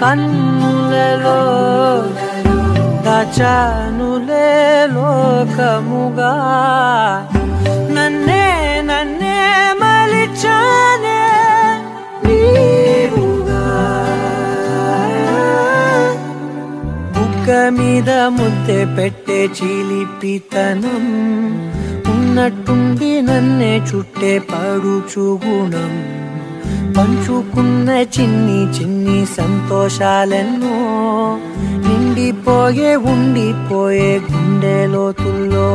కన్నులలో దాచానులే లోకముగా. నన్నే నన్నే మలిచానే నీవుగా. మీద ముద్దె పెట్టే చిలిపితనం ఉన్నట్టుండి నన్నే చుట్టే పడుచు గుణం. పంచుకున్న చిన్ని చిన్ని సంతోషాలెన్నో నిండిపోయే ఉండిపోయే గుండె లోతుల్లో.